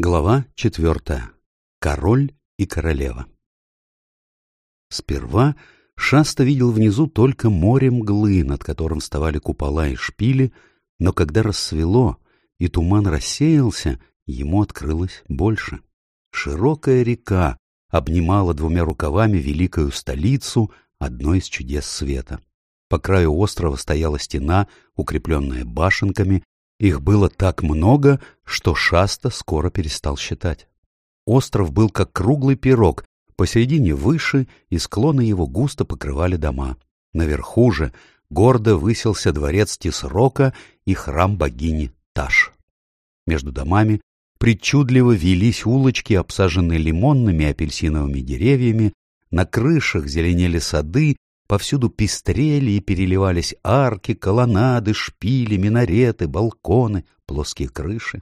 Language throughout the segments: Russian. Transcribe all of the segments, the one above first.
Глава четвертая. Король и королева. Сперва Шаста видел внизу только море мглы, над которым вставали купола и шпили, но когда рассвело и туман рассеялся, ему открылось больше. Широкая река обнимала двумя рукавами великую столицу, одной из чудес света. По краю острова стояла стена, укрепленная башенками, их было так много, что Шаста скоро перестал считать. Остров был как круглый пирог, посередине выше, и склоны его густо покрывали дома. Наверху же гордо высился дворец Тисрока и храм богини Таш. Между домами причудливо велись улочки, обсаженные лимонными и апельсиновыми деревьями, на крышах зеленели сады, Повсюду пестрели и переливались арки, колоннады, шпили, минареты, балконы, плоские крыши.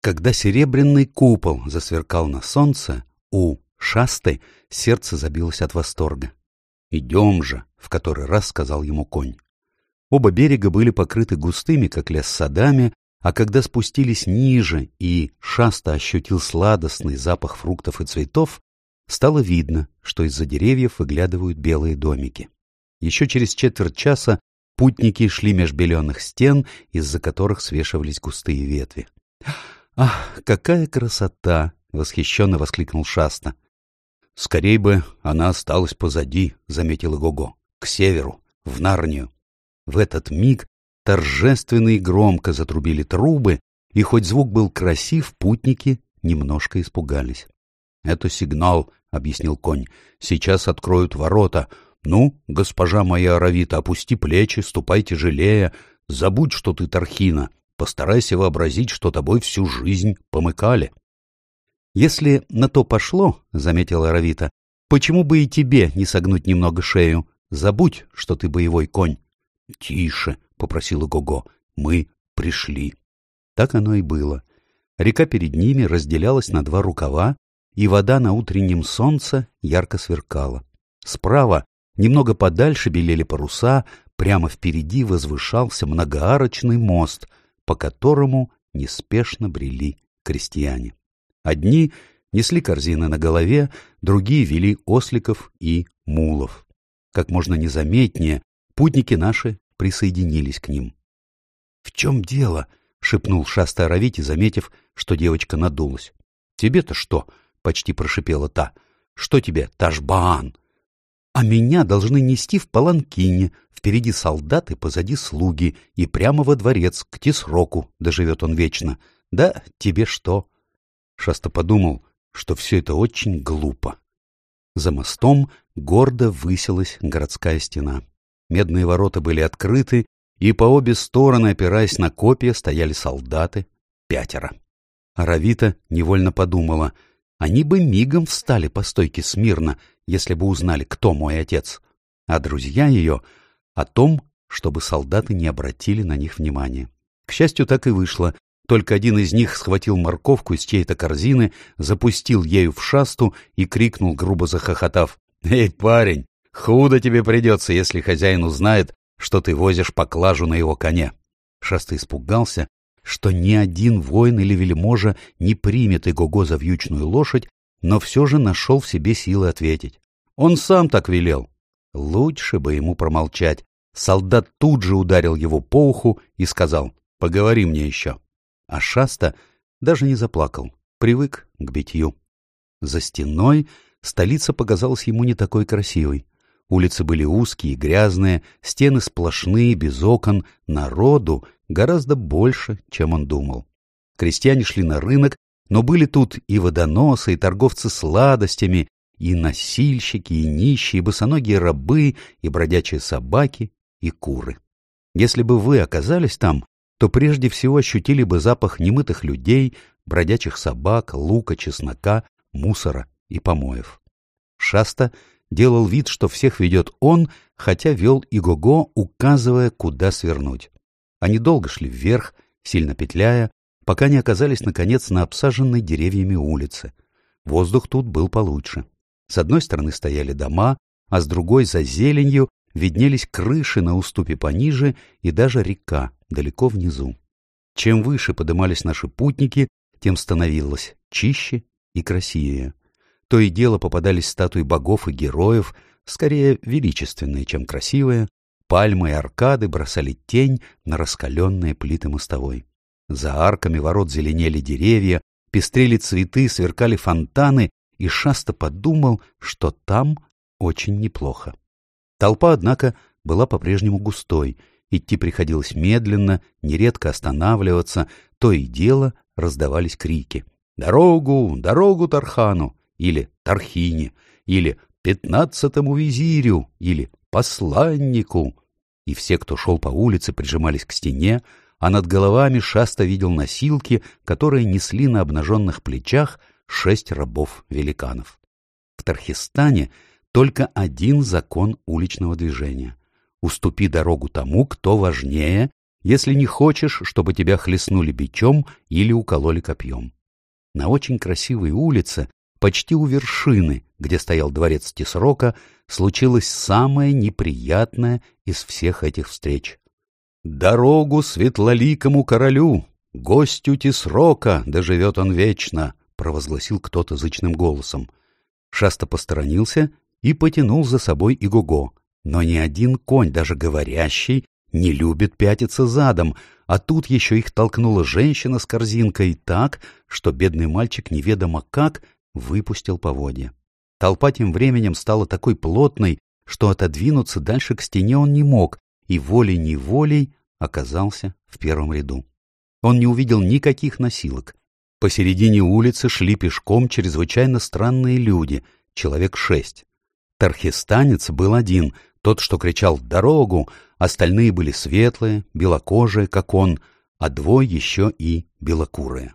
Когда серебряный купол засверкал на солнце, у шасты сердце забилось от восторга. «Идем же!» — в который раз сказал ему конь. Оба берега были покрыты густыми, как лес, садами, а когда спустились ниже и шаста ощутил сладостный запах фруктов и цветов, стало видно, что из-за деревьев выглядывают белые домики. Еще через четверть часа путники шли меж беленых стен, из-за которых свешивались густые ветви. «Ах, какая красота!» — восхищенно воскликнул Шаста. «Скорей бы она осталась позади», — заметила Гого. «К северу, в Нарнию». В этот миг торжественно и громко затрубили трубы, и хоть звук был красив, путники немножко испугались. — Это сигнал, — объяснил конь. — Сейчас откроют ворота, «Ну, госпожа моя Аравита, опусти плечи, ступай тяжелее, забудь, что ты Тархина, постарайся вообразить, что тобой всю жизнь помыкали». «Если на то пошло, — заметила Аравита, — почему бы и тебе не согнуть немного шею? Забудь, что ты боевой конь». «Тише, — попросила Гого, — мы пришли». Так оно и было. Река перед ними разделялась на два рукава, и вода на утреннем солнце ярко сверкала. Справа Немного подальше белели паруса, прямо впереди возвышался многоарочный мост, по которому неспешно брели крестьяне. Одни несли корзины на голове, другие вели осликов и мулов. Как можно незаметнее, путники наши присоединились к ним. — В чем дело? — шепнул Шаста Равити, заметив, что девочка надулась. — Тебе-то что? — почти прошипела та. — Что тебе, Ташбаан? а меня должны нести в паланкине, впереди солдаты, позади слуги, и прямо во дворец, к Тесроку, доживет он вечно. Да тебе что? Шаста подумал, что все это очень глупо. За мостом гордо высилась городская стена. Медные ворота были открыты, и по обе стороны, опираясь на копья, стояли солдаты, пятеро. Аравита невольно подумала, они бы мигом встали по стойке смирно — если бы узнали, кто мой отец, а друзья ее — о том, чтобы солдаты не обратили на них внимания. К счастью, так и вышло. Только один из них схватил морковку из чьей-то корзины, запустил ею в шасту и крикнул, грубо захохотав. «Эй, парень, худо тебе придется, если хозяин узнает, что ты возишь поклажу на его коне». Шаста испугался, что ни один воин или вельможа не примет Игого за вьючную лошадь но все же нашел в себе силы ответить. Он сам так велел. Лучше бы ему промолчать. Солдат тут же ударил его по уху и сказал «Поговори мне еще». А Шаста даже не заплакал, привык к битью. За стеной столица показалась ему не такой красивой. Улицы были узкие, грязные, стены сплошные, без окон, народу гораздо больше, чем он думал. Крестьяне шли на рынок но были тут и водоносы, и торговцы сладостями, и носильщики, и нищие, и босоногие рабы, и бродячие собаки, и куры. Если бы вы оказались там, то прежде всего ощутили бы запах немытых людей, бродячих собак, лука, чеснока, мусора и помоев. Шаста делал вид, что всех ведет он, хотя вел и Гого, указывая, куда свернуть. Они долго шли вверх, сильно петляя, пока не оказались, наконец, на обсаженной деревьями улице. Воздух тут был получше. С одной стороны стояли дома, а с другой, за зеленью, виднелись крыши на уступе пониже и даже река далеко внизу. Чем выше подымались наши путники, тем становилось чище и красивее. То и дело попадались статуи богов и героев, скорее величественные, чем красивые, пальмы и аркады бросали тень на раскаленные плиты мостовой. За арками ворот зеленели деревья, пестрели цветы, сверкали фонтаны, и Шаста подумал, что там очень неплохо. Толпа, однако, была по-прежнему густой, идти приходилось медленно, нередко останавливаться, то и дело раздавались крики «Дорогу! Дорогу Тархану!» или «Тархине!» или «Пятнадцатому визирю!» или «Посланнику!» И все, кто шел по улице, прижимались к стене, а над головами Шаста видел носилки, которые несли на обнаженных плечах шесть рабов-великанов. В Тархистане только один закон уличного движения. Уступи дорогу тому, кто важнее, если не хочешь, чтобы тебя хлестнули бичом или укололи копьем. На очень красивой улице, почти у вершины, где стоял дворец Тесрока, случилось самое неприятное из всех этих встреч. Дорогу светлоликому королю, гостю Тесрока, доживет он вечно, — провозгласил кто-то зычным голосом. Шаста посторонился и потянул за собой игуго, Но ни один конь, даже говорящий, не любит пятиться задом, а тут еще их толкнула женщина с корзинкой так, что бедный мальчик неведомо как выпустил поводья. Толпа тем временем стала такой плотной, что отодвинуться дальше к стене он не мог, и волей-неволей оказался в первом ряду. Он не увидел никаких носилок. Посередине улицы шли пешком чрезвычайно странные люди, человек шесть. Тархистанец был один, тот, что кричал «дорогу», остальные были светлые, белокожие, как он, а двое еще и белокурые.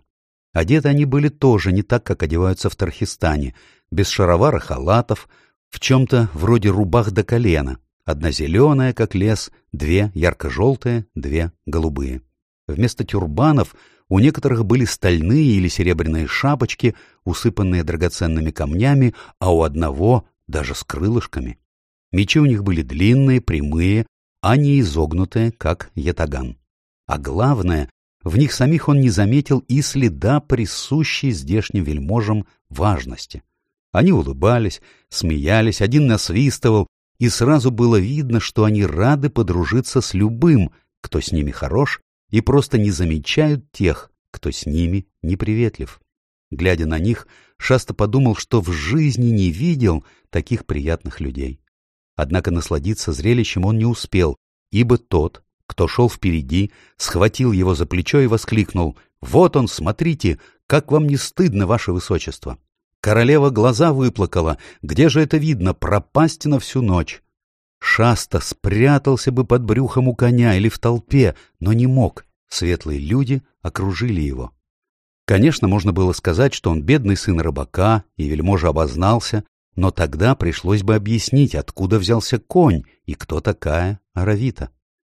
Одеты они были тоже не так, как одеваются в Тархистане, без шаровара халатов, в чем-то вроде рубах до колена, Одна зеленая, как лес, две ярко-желтые, две голубые. Вместо тюрбанов у некоторых были стальные или серебряные шапочки, усыпанные драгоценными камнями, а у одного даже с крылышками. Мечи у них были длинные, прямые, а не изогнутые, как ятаган. А главное, в них самих он не заметил и следа присущей здешним вельможам важности. Они улыбались, смеялись, один насвистывал, и сразу было видно, что они рады подружиться с любым, кто с ними хорош, и просто не замечают тех, кто с ними неприветлив. Глядя на них, Шаста подумал, что в жизни не видел таких приятных людей. Однако насладиться зрелищем он не успел, ибо тот, кто шел впереди, схватил его за плечо и воскликнул «Вот он, смотрите, как вам не стыдно, ваше высочество!» Королева глаза выплакала. Где же это видно? Пропасть на всю ночь. Шаста спрятался бы под брюхом у коня или в толпе, но не мог. Светлые люди окружили его. Конечно, можно было сказать, что он бедный сын рыбака и вельможа обознался, но тогда пришлось бы объяснить, откуда взялся конь и кто такая Аравита.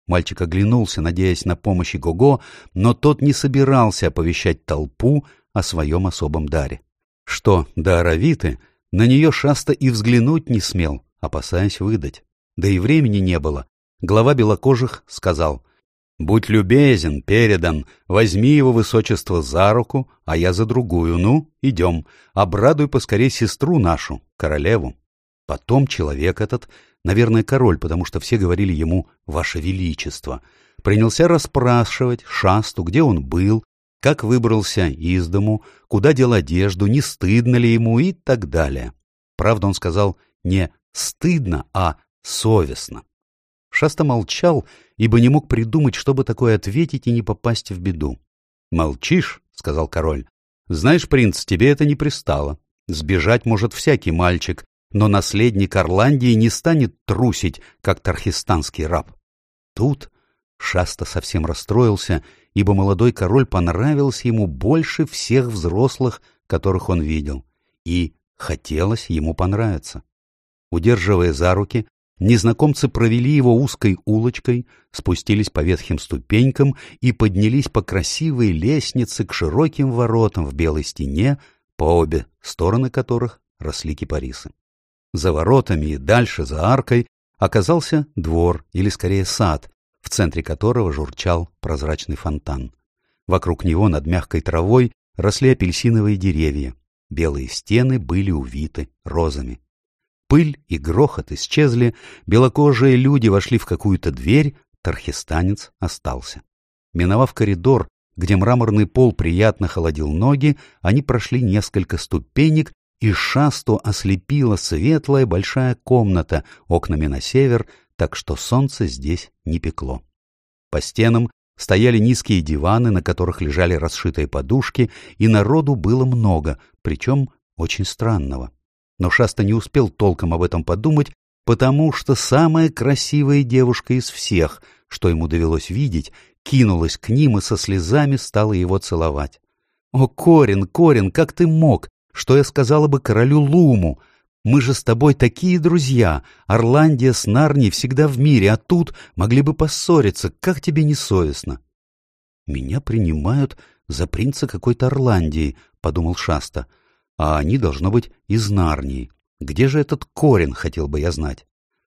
Мальчик оглянулся, надеясь на помощь Гого, но тот не собирался оповещать толпу о своем особом даре что до Аравиты на нее Шаста и взглянуть не смел, опасаясь выдать. Да и времени не было. Глава белокожих сказал, «Будь любезен, передан, возьми его высочество за руку, а я за другую, ну, идем, обрадуй поскорее сестру нашу, королеву». Потом человек этот, наверное, король, потому что все говорили ему «Ваше Величество», принялся расспрашивать Шасту, где он был, как выбрался из дому, куда дел одежду, не стыдно ли ему и так далее. Правда, он сказал не «стыдно», а «совестно». Шаста молчал, ибо не мог придумать, чтобы такое ответить и не попасть в беду. «Молчишь», — сказал король. «Знаешь, принц, тебе это не пристало. Сбежать может всякий мальчик, но наследник Орландии не станет трусить, как тархистанский раб». Тут Шаста совсем расстроился, ибо молодой король понравился ему больше всех взрослых, которых он видел, и хотелось ему понравиться. Удерживая за руки, незнакомцы провели его узкой улочкой, спустились по ветхим ступенькам и поднялись по красивой лестнице к широким воротам в белой стене, по обе стороны которых росли кипарисы. За воротами и дальше за аркой оказался двор, или скорее сад, центре которого журчал прозрачный фонтан. Вокруг него над мягкой травой росли апельсиновые деревья. Белые стены были увиты розами. Пыль и грохот исчезли, белокожие люди вошли в какую-то дверь, тархистанец остался. Миновав коридор, где мраморный пол приятно холодил ноги, они прошли несколько ступенек, и шасту ослепила светлая большая комната окнами на север так что солнце здесь не пекло. По стенам стояли низкие диваны, на которых лежали расшитые подушки, и народу было много, причем очень странного. Но Шаста не успел толком об этом подумать, потому что самая красивая девушка из всех, что ему довелось видеть, кинулась к ним и со слезами стала его целовать. «О, Корин, Корин, как ты мог? Что я сказала бы королю Луму? Мы же с тобой такие друзья. Орландия с Нарни всегда в мире, а тут могли бы поссориться. Как тебе не совестно? Меня принимают за принца какой-то Орландии, подумал Шаста. А они, должно быть, из Нарнии. Где же этот корень, хотел бы я знать.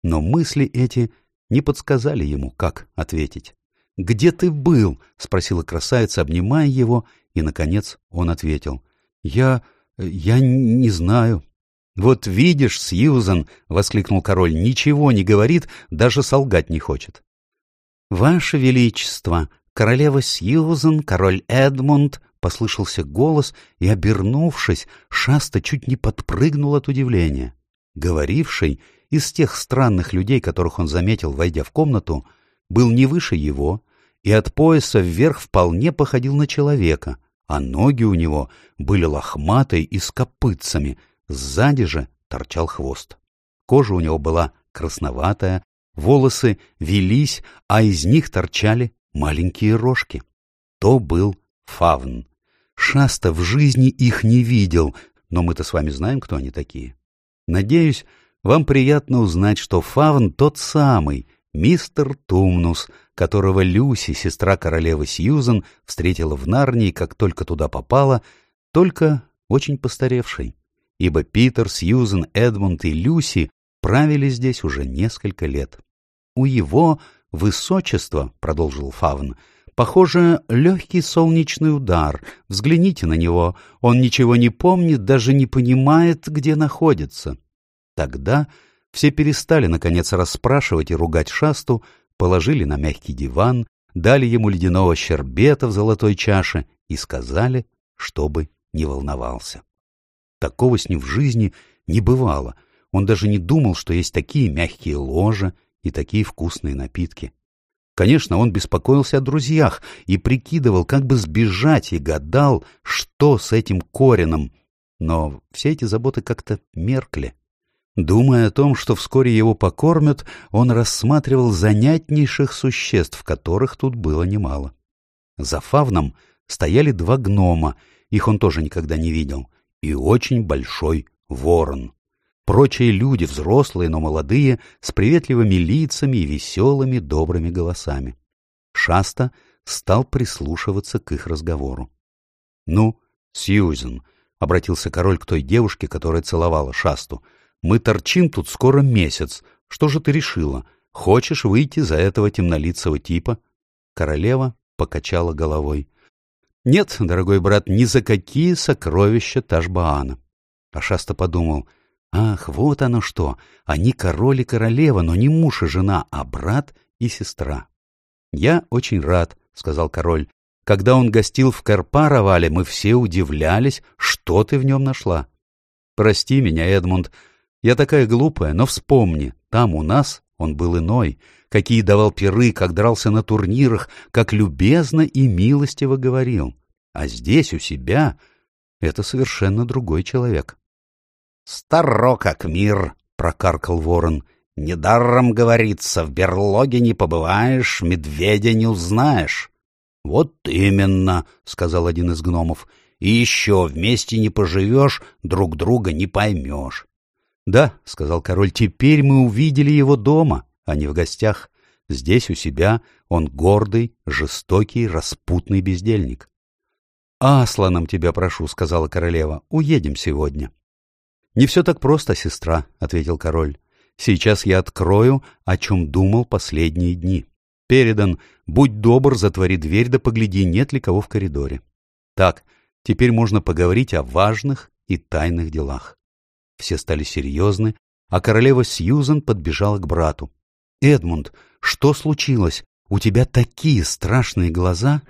Но мысли эти не подсказали ему, как ответить. «Где ты был?» — спросила красавица, обнимая его, и, наконец, он ответил. «Я... я не знаю. «Вот видишь, Сьюзен!» — воскликнул король. «Ничего не говорит, даже солгать не хочет». «Ваше Величество, королева Сьюзен, король Эдмунд!» — послышался голос, и, обернувшись, Шаста чуть не подпрыгнул от удивления. Говоривший, из тех странных людей, которых он заметил, войдя в комнату, был не выше его и от пояса вверх вполне походил на человека, а ноги у него были лохматой и с копытцами — Сзади же торчал хвост. Кожа у него была красноватая, волосы велись, а из них торчали маленькие рожки. То был фавн. Шаста в жизни их не видел, но мы-то с вами знаем, кто они такие. Надеюсь, вам приятно узнать, что фавн тот самый, мистер Тумнус, которого Люси, сестра королевы Сьюзен, встретила в Нарнии, как только туда попала, только очень постаревший ибо Питер, Сьюзен, Эдмунд и Люси правили здесь уже несколько лет. У его высочества, — продолжил Фавн, — похоже, легкий солнечный удар. Взгляните на него. Он ничего не помнит, даже не понимает, где находится. Тогда все перестали, наконец, расспрашивать и ругать шасту, положили на мягкий диван, дали ему ледяного щербета в золотой чаше и сказали, чтобы не волновался. Такого с ним в жизни не бывало. Он даже не думал, что есть такие мягкие ложа и такие вкусные напитки. Конечно, он беспокоился о друзьях и прикидывал, как бы сбежать, и гадал, что с этим Корином. Но все эти заботы как-то меркли. Думая о том, что вскоре его покормят, он рассматривал занятнейших существ, которых тут было немало. За фавном стояли два гнома, их он тоже никогда не видел и очень большой ворон. Прочие люди, взрослые, но молодые, с приветливыми лицами и веселыми, добрыми голосами. Шаста стал прислушиваться к их разговору. — Ну, Сьюзен, — обратился король к той девушке, которая целовала Шасту, — мы торчим тут скоро месяц. Что же ты решила? Хочешь выйти за этого темнолицего типа? Королева покачала головой. Нет, дорогой брат, ни за какие сокровища Ташбаана. Ашаста подумал, ах, вот оно что, они король и королева, но не муж и жена, а брат и сестра. Я очень рад, сказал король. Когда он гостил в Карпаровале, мы все удивлялись, что ты в нем нашла. Прости меня, Эдмунд, я такая глупая, но вспомни, там у нас он был иной, какие давал перы, как дрался на турнирах, как любезно и милостиво говорил. А здесь, у себя, это совершенно другой человек. — Старо как мир, — прокаркал ворон. — Недаром говорится, в берлоге не побываешь, медведя не узнаешь. — Вот именно, — сказал один из гномов. — И еще вместе не поживешь, друг друга не поймешь. «Да», — сказал король, — «теперь мы увидели его дома, а не в гостях. Здесь, у себя, он гордый, жестокий, распутный бездельник». «Асланом тебя прошу», — сказала королева, — «уедем сегодня». «Не все так просто, сестра», — ответил король. «Сейчас я открою, о чем думал последние дни. Передан, будь добр, затвори дверь да погляди, нет ли кого в коридоре. Так, теперь можно поговорить о важных и тайных делах. Все стали серьезны, а королева Сьюзен подбежала к брату. «Эдмунд, что случилось? У тебя такие страшные глаза!»